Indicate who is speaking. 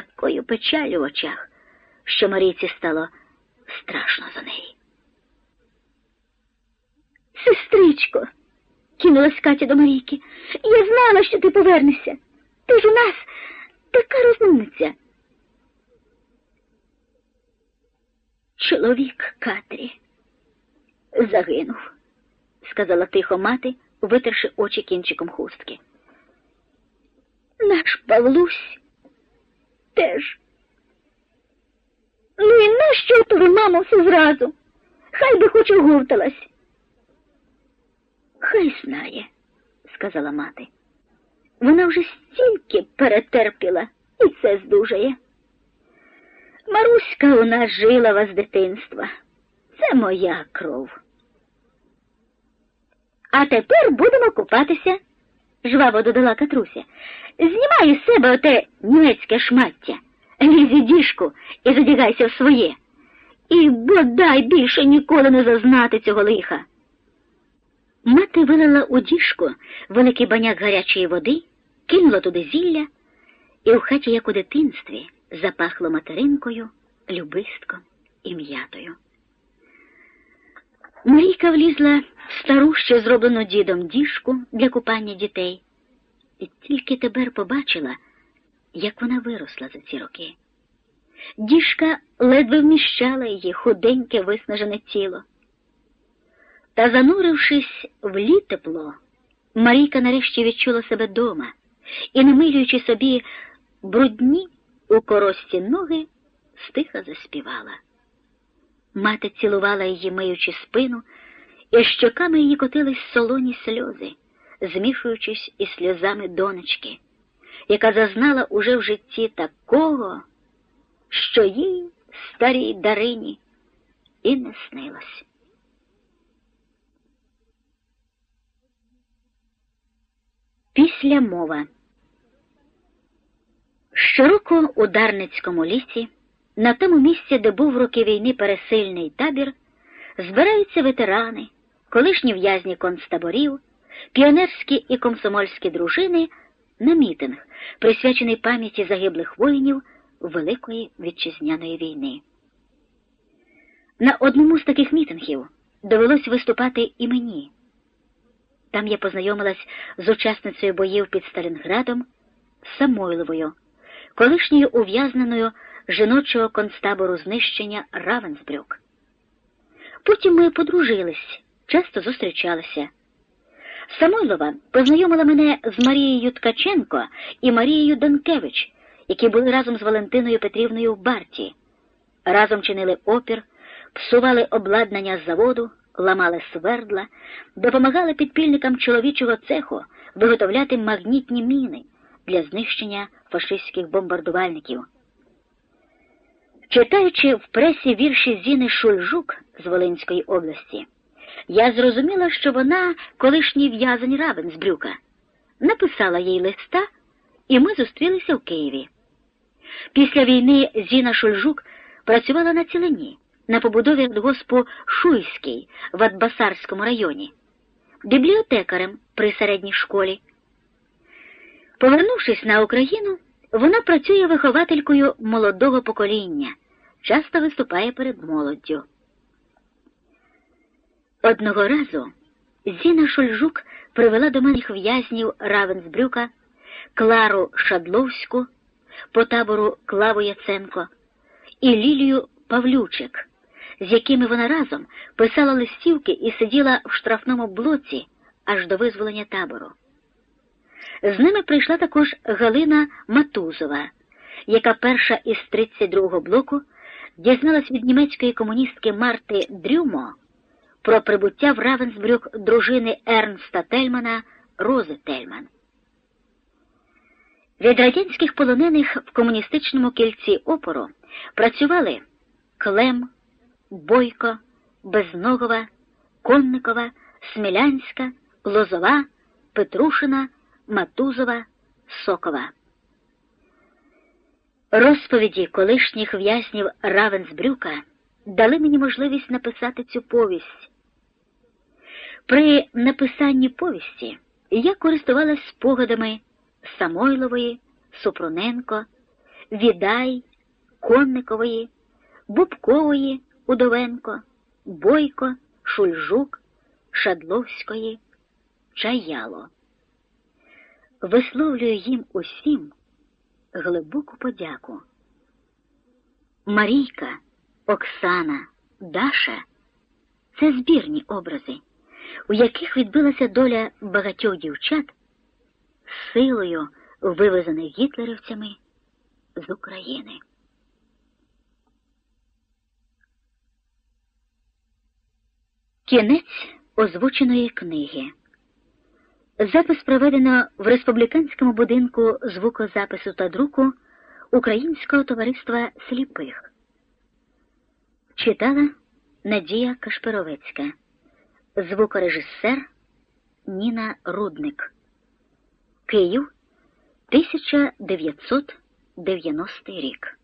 Speaker 1: такою печалю в очах, що Марійці стало страшно за неї.
Speaker 2: Сестричко, кинулась Катя до Марійки, я знала, що ти повернешся. Ти ж у нас така розумниця.
Speaker 1: Чоловік Катрі загинув, сказала тихо мати, витерши очі кінчиком хустки.
Speaker 2: Наш Павлусь теж. Ну і нащо тобі, мамо, все зразу? Хай би хоч оговталась.
Speaker 1: Хай знає, сказала мати. Вона вже стільки перетерпіла і це здужає. Маруська у нас жила вас дитинства. Це моя кров. А тепер будемо купатися, жваво додала Катруся. Знімай із себе оте німецьке шмаття, лізі діжку і задягайся в своє. І бодай більше ніколи не зазнати цього лиха. Мати вилила у діжку великий баняк гарячої води, кинула туди зілля, і в хаті, як у дитинстві, запахло материнкою, любистком і м'ятою. Марійка влізла в стару, ще зроблену дідом діжку для купання дітей, і тільки тепер побачила, як вона виросла за ці роки. Діжка ледве вміщала її худеньке виснажене тіло. Та, занурившись в літепло, Марійка нарешті відчула себе дома і, намилюючи собі брудні у корості ноги, стиха заспівала. Мати цілувала її, миючи спину, і щоками її котились солоні сльози, змішуючись із сльозами донечки, яка зазнала уже в житті такого, що їй, старій Дарині, і не снилось. Після мова. Щороку у Дарницькому лісі, на тому місці, де був роки війни пересильний табір, збираються ветерани, колишні в'язні концтаборів, піонерські і комсомольські дружини на мітинг, присвячений пам'яті загиблих воїнів Великої Вітчизняної війни. На одному з таких мітингів довелось виступати і мені. Там я познайомилась з учасницею боїв під Сталінградом Самойловою, колишньою ув'язненою жіночого концтабору знищення Равенсбрюк. Потім ми подружились, часто зустрічалися. Самойлова познайомила мене з Марією Ткаченко і Марією Данкевич, які були разом з Валентиною Петрівною в Барті. Разом чинили опір, псували обладнання з заводу, ламали свердла, допомагали підпільникам чоловічого цеху виготовляти магнітні міни для знищення фашистських бомбардувальників. Читаючи в пресі вірші Зіни Шульжук з Волинської області, я зрозуміла, що вона колишній в'язень Равенсбрюка. Написала їй листа, і ми зустрілися в Києві. Після війни Зіна Шульжук працювала на цілені на побудові госпу Шуйський в Атбасарському районі, бібліотекарем при середній школі. Повернувшись на Україну, вона працює вихователькою молодого покоління, часто виступає перед молоддю. Одного разу Зіна Шульжук привела до мене в'язнів Равенсбрюка Клару Шадловську по табору Клаву Яценко і Лілію Павлючик, з якими вона разом писала листівки і сиділа в штрафному блоці аж до визволення табору. З ними прийшла також Галина Матузова, яка перша із 32-го блоку дізналась від німецької комуністки Марти Дрюмо про прибуття в Равенсбрюк дружини Ернста Тельмана Рози Тельман. Від радянських полонених в комуністичному кільці опору працювали Клем, Бойко, Безногова, Конникова, Смілянська, Лозова, Петрушина, Матузова, Сокова. Розповіді колишніх в'язнів Равенсбрюка дали мені можливість написати цю повість. При написанні повісті я користувалась спогадами Самойлової, Супруненко, Відай, Конникової, Бубкової, Удовенко, Бойко, Шульжук, Шадловської, Чаяло. Висловлюю їм усім глибоку подяку. Марійка, Оксана, Даша це збірні образи, у яких відбилася доля багатьох дівчат силою, вивезених гітлерівцями з України. Кінець озвученої книги. Запис проведено в республіканському будинку звукозапису та друку Українського товариства сліпих. Читала Надія Кашпировецька, звукорежисер Ніна Рудник. Київ 1990 рік.